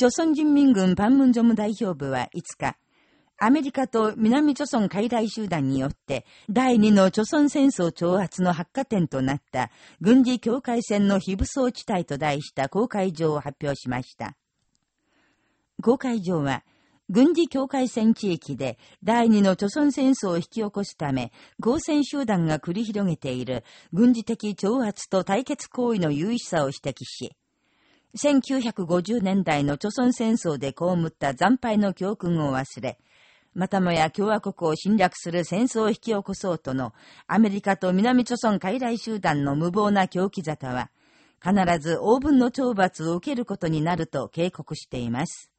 朝鮮人民軍パンムンジョム代表部は5日、アメリカと南朝鮮海外集団によって第二の朝鮮戦争挑発の発火点となった軍事境界線の非武装地帯と題した公開状を発表しました。公開状は、軍事境界線地域で第二の朝鮮戦争を引き起こすため、合戦集団が繰り広げている軍事的挑発と対決行為の優位さを指摘し、1950年代の朝鮮戦争で被った惨敗の教訓を忘れ、またもや共和国を侵略する戦争を引き起こそうとのアメリカと南朝鮮傀儡集団の無謀な狂気沙汰は、必ず応分の懲罰を受けることになると警告しています。